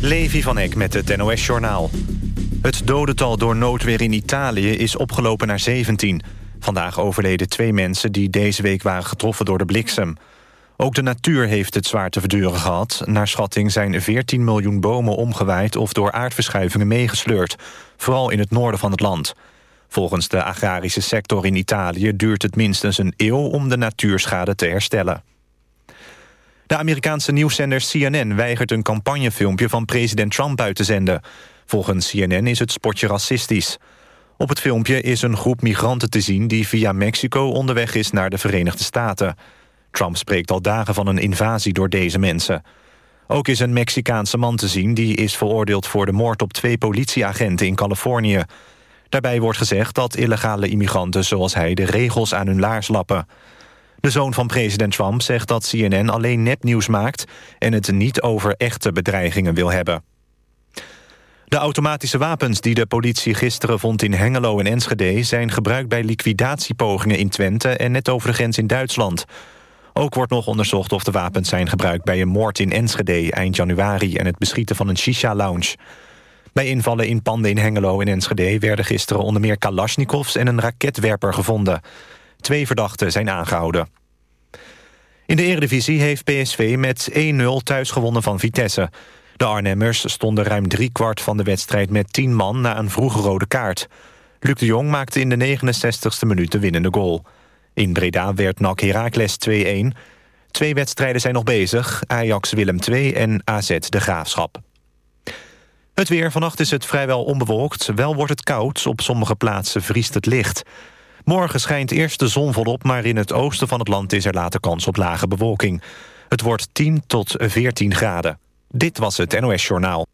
Levi van Eck met het NOS-journaal. Het dodental door noodweer in Italië is opgelopen naar 17. Vandaag overleden twee mensen die deze week waren getroffen door de bliksem. Ook de natuur heeft het zwaar te verduren gehad. Naar schatting zijn 14 miljoen bomen omgewaaid... of door aardverschuivingen meegesleurd. Vooral in het noorden van het land. Volgens de agrarische sector in Italië duurt het minstens een eeuw... om de natuurschade te herstellen. De Amerikaanse nieuwszender CNN weigert een campagnefilmpje van president Trump uit te zenden. Volgens CNN is het spotje racistisch. Op het filmpje is een groep migranten te zien die via Mexico onderweg is naar de Verenigde Staten. Trump spreekt al dagen van een invasie door deze mensen. Ook is een Mexicaanse man te zien die is veroordeeld voor de moord op twee politieagenten in Californië. Daarbij wordt gezegd dat illegale immigranten zoals hij de regels aan hun laars lappen. De zoon van president Trump zegt dat CNN alleen nepnieuws maakt... en het niet over echte bedreigingen wil hebben. De automatische wapens die de politie gisteren vond in Hengelo en Enschede... zijn gebruikt bij liquidatiepogingen in Twente en net over de grens in Duitsland. Ook wordt nog onderzocht of de wapens zijn gebruikt... bij een moord in Enschede eind januari... en het beschieten van een shisha-lounge. Bij invallen in panden in Hengelo en Enschede... werden gisteren onder meer kalasjnikovs en een raketwerper gevonden... Twee verdachten zijn aangehouden. In de Eredivisie heeft PSV met 1-0 thuis gewonnen van Vitesse. De Arnhemmers stonden ruim driekwart van de wedstrijd met 10 man... na een vroege rode kaart. Luc de Jong maakte in de 69ste minuut de winnende goal. In Breda werd NAC Heracles 2-1. Twee wedstrijden zijn nog bezig. Ajax Willem 2 en AZ de Graafschap. Het weer. Vannacht is het vrijwel onbewolkt. Wel wordt het koud. Op sommige plaatsen vriest het licht. Morgen schijnt eerst de zon volop, maar in het oosten van het land is er later kans op lage bewolking. Het wordt 10 tot 14 graden. Dit was het NOS Journaal.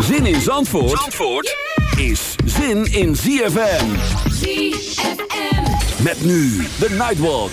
Zin in Zandvoort, Zandvoort is zin in ZFM. ZFM. Met nu de Nightwalk.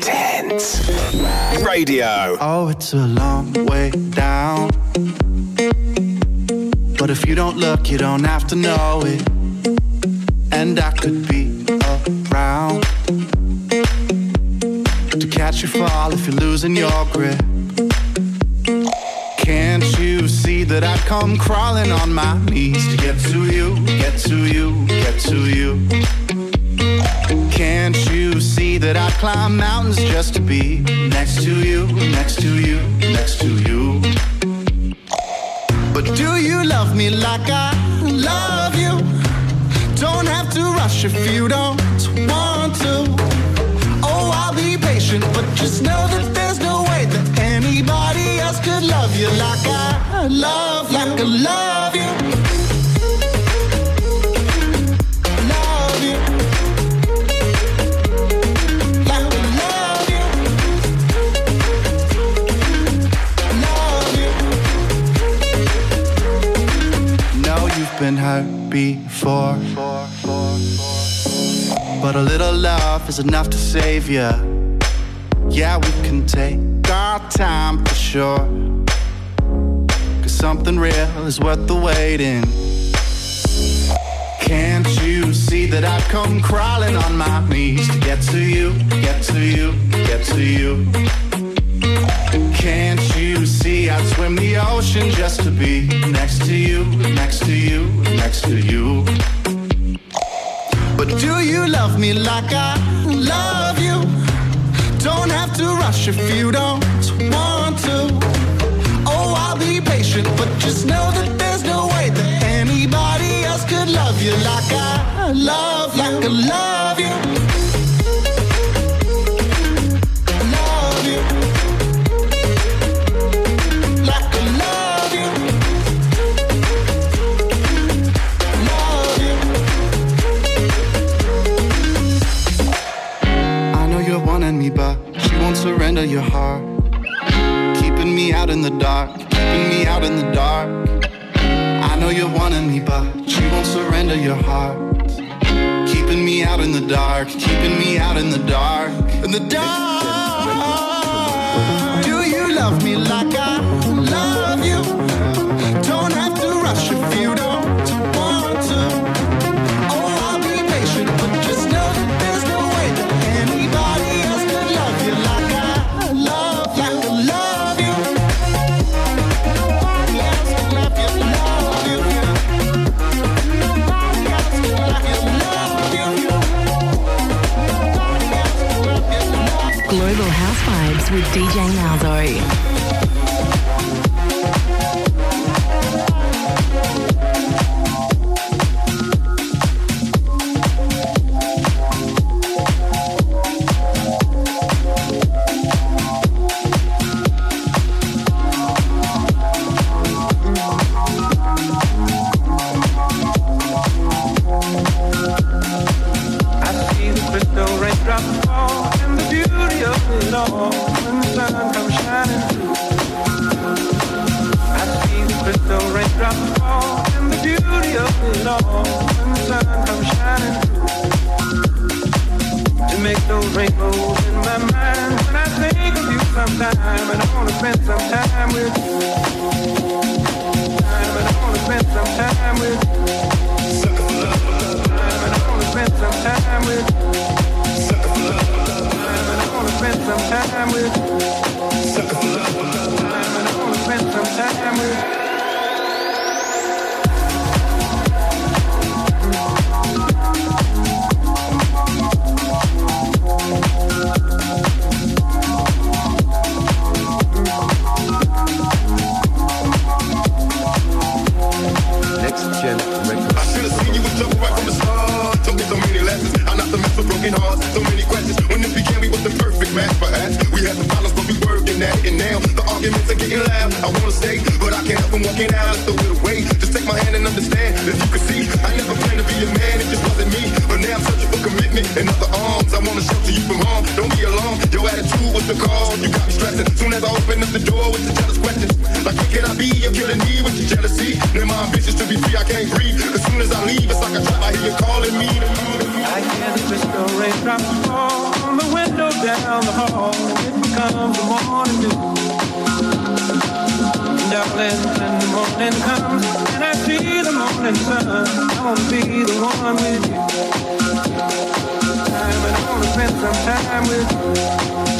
Intense Radio. Oh, it's a long way down. But if you don't look, you don't have to know it. And I could be around to catch you fall if you're losing your grip. Can't you see that I come crawling on my knees to get to you, get to you, get to you? Can't you see that I climb mountains just to be next to you, next to you, next to you? But do you love me like I love you? Don't have to rush if you don't want to. Oh, I'll be patient, but just know that there's no way that anybody else could love you like I love, like I love you. Before. But a little love is enough to save you. Yeah, we can take our time for sure. Cause something real is worth the waiting. Can't you see that I've come crawling on my knees to get to you, get to you, get to you? Can't you see I'd swim the ocean just to be next to you, next to you, next to you? But do you love me like I love you? Don't have to rush if you don't want to. Oh, I'll be patient, but just know that there's no way that anybody else could love you like I love, like I love you. Won't your heart. Keeping me out in the dark, keeping me out in the dark. I know you're wanting me, but she won't surrender your heart. Keeping me out in the dark, keeping me out in the dark, in the dark. Do you love me like I with DJ Malzo. The cause. You got me stressing. Soon as I open up the door with the jealous questions. Like, where can I be? You're killing me with your jealousy. Now my ambitions to be free, I can't breathe. As soon as I leave, it's like a trap. I hear you calling me. I hear the crystal raindrops fall on the window down the hall. It becomes the morning dew. Darling, the morning comes and I see the morning sun, I wanna be the one with you. Time and wanna spend some time with you.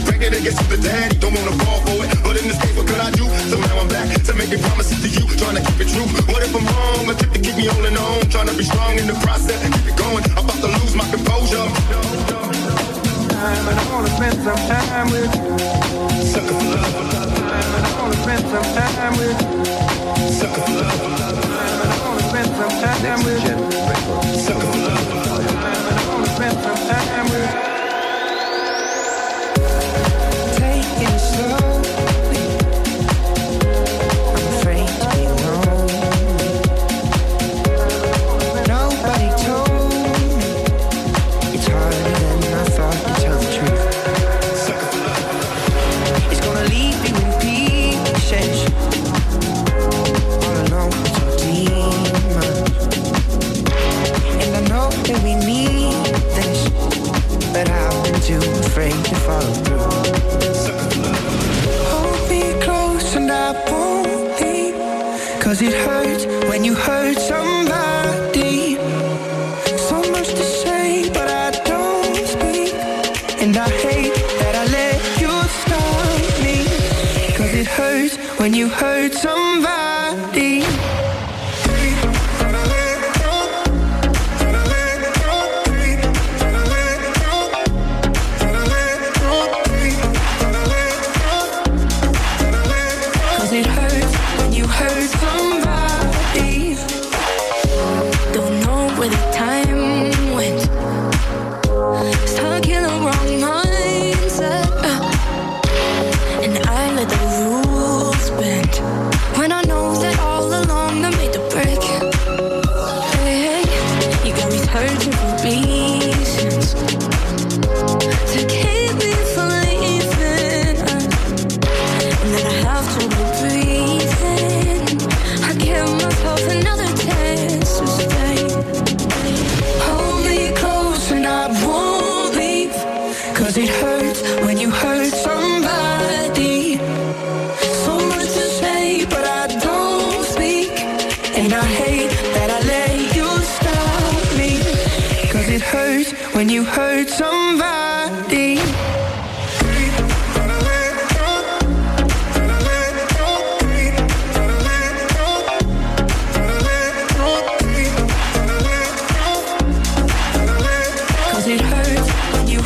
try to trap me, say you're pregnant and guess you're daddy. Don't wanna fall for it, but in this case, what could I do? So now I'm back to making promises to you, trying to keep it true. What if I'm wrong? A trip to keep me holding on, trying to be strong in the process, keep it going. I'm about to lose my composure. Time and I wanna spend some time with you. Sucker for love, Time and I wanna spend some time with you. sucker for love, Time and I wanna spend some time with you. Gen Records. sucker for love. Time and I wanna spend some time with you.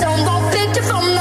Don't go picture from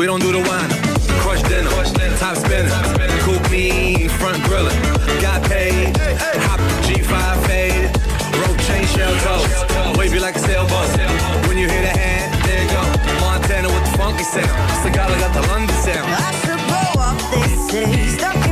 We don't do the wine. Crush dinner, top spinner, coop me, front griller. Got paid, hop G5 fade, rope chain shell toes, wavy like a sailboat. When you hear the hand, there you go. Montana with the funky sound, Cigala got the London sound. I should blow up, this say.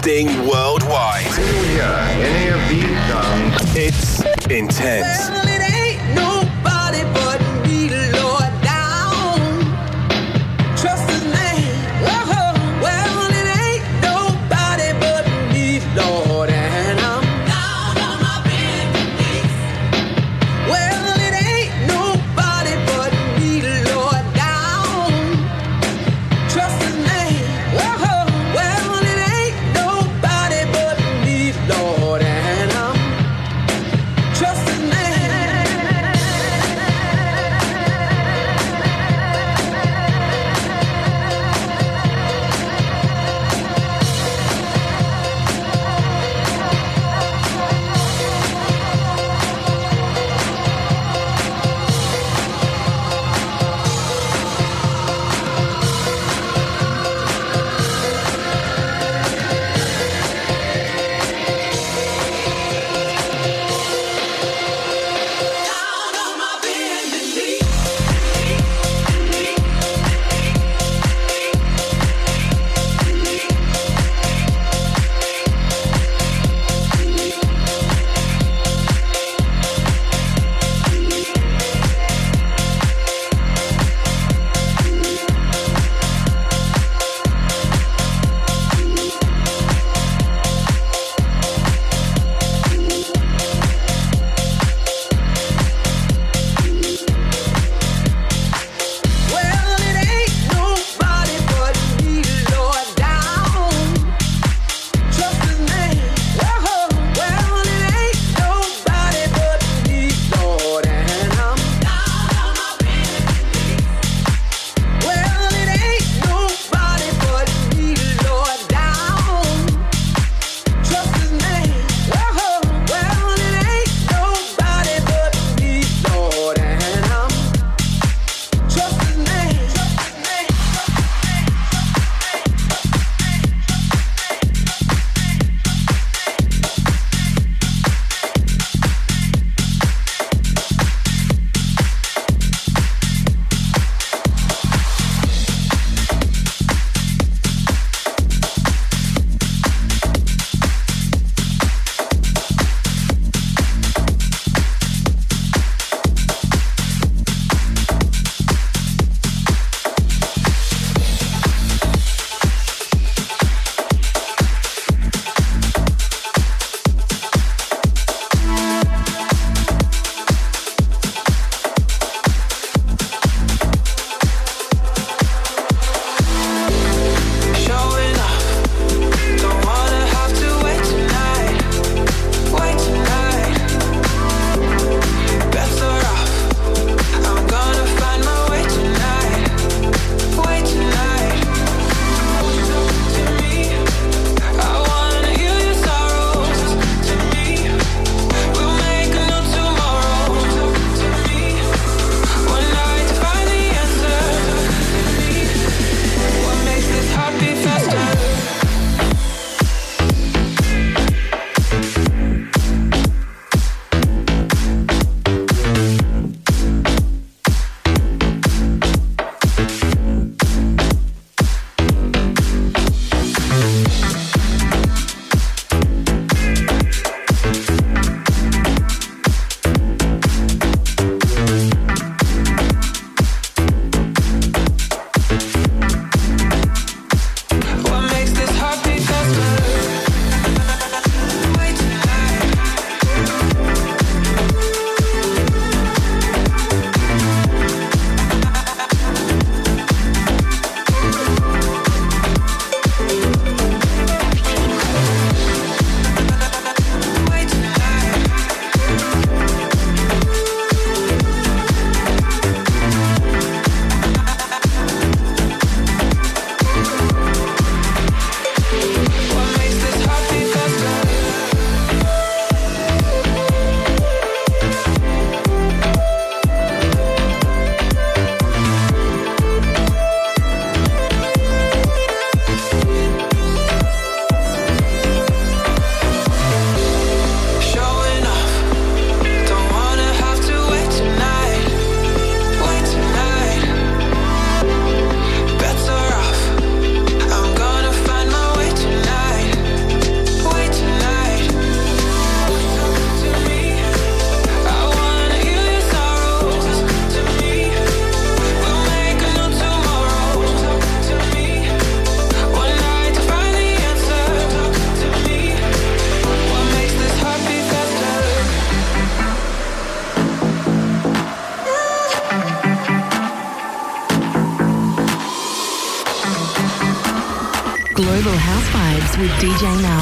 broadcasting worldwide. When you hear any of these songs, it's intense.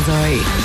DJ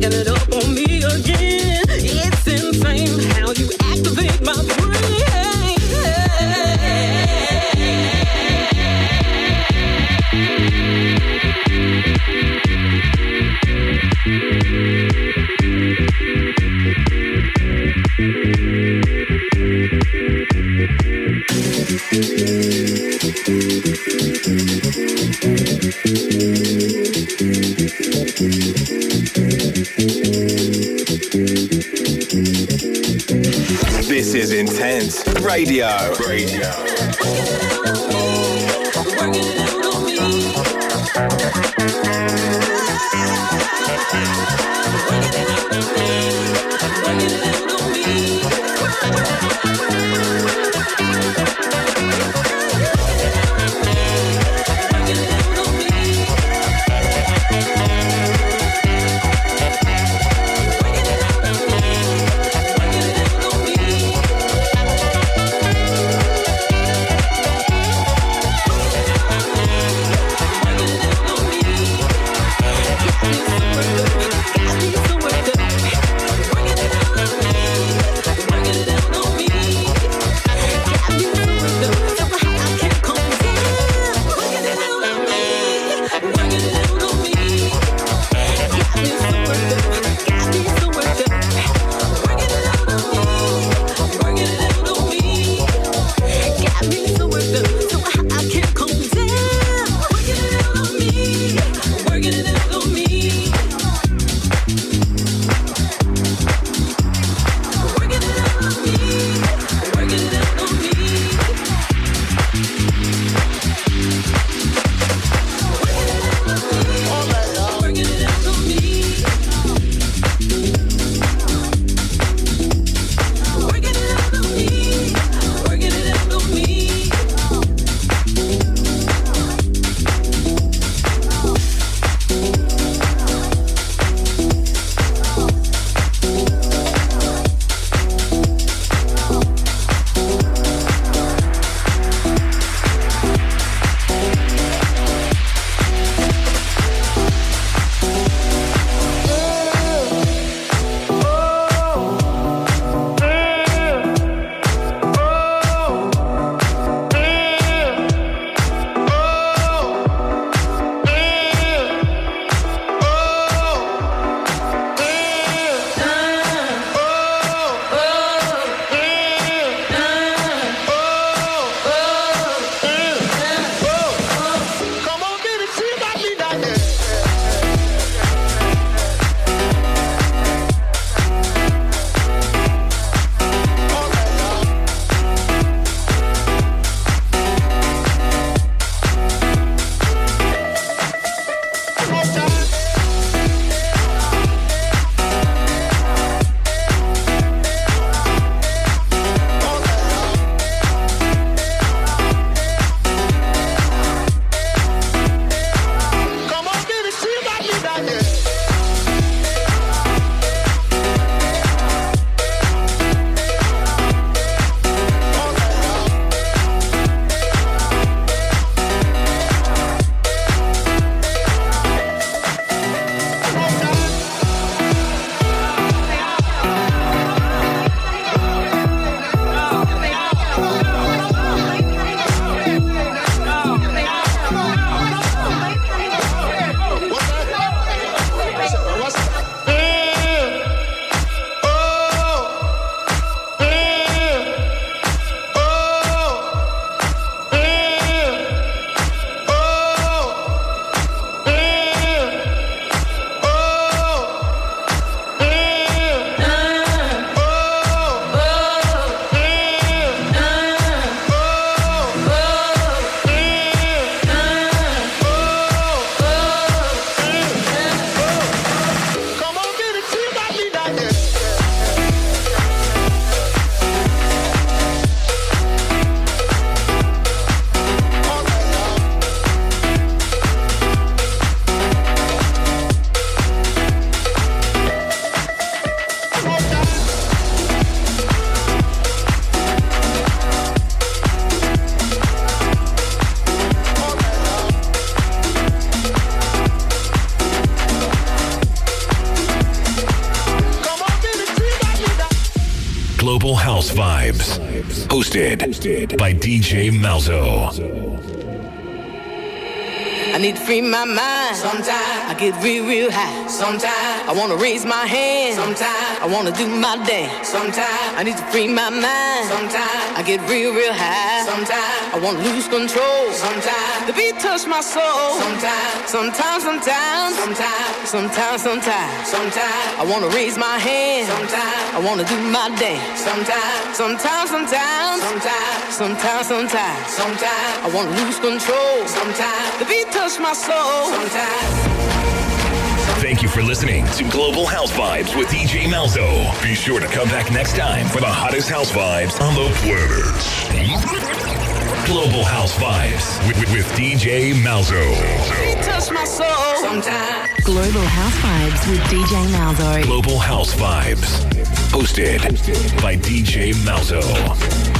back, backing it Radio. Hosted by DJ Malzo. I need to free my mind. Sometimes I get real, real high. Sometimes I wanna raise my hand. Sometimes I wanna do my dance. Sometimes I need to free my mind. Sometimes I get real, real high. Sometimes I wanna lose control. Sometimes the beat touch my soul. Sometimes, sometimes, sometimes, sometimes, sometimes, sometimes, sometimes I wanna raise my hand. Sometimes I wanna do my dance. Sometimes, sometimes, sometimes, sometimes, sometimes, sometimes, sometimes I wanna lose control. Sometimes the beat touch my soul. Sometimes. Thank you for listening to Global House Vibes with DJ Malzo. Be sure to come back next time for the hottest house vibes on the planet. Global House Vibes with, with, with DJ Malzo. Beat touch my soul. Sometimes. Global House Vibes with DJ Malzo. Global House Vibes. Hosted by DJ Malzo.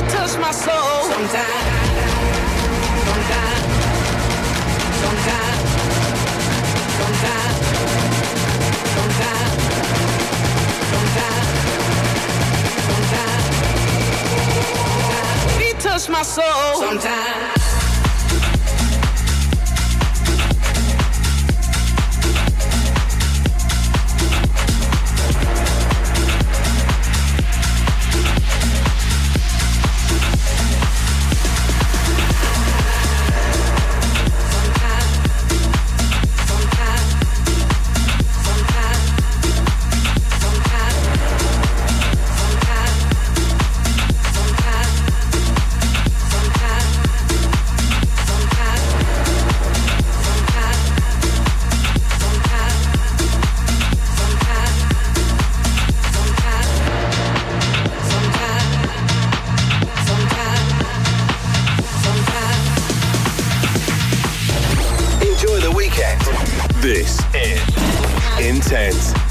touch my soul. Sometimes, sometimes, sometimes, sometimes, sometimes, sometimes, sometimes. The beat touch my soul. Sometimes. This is Intense.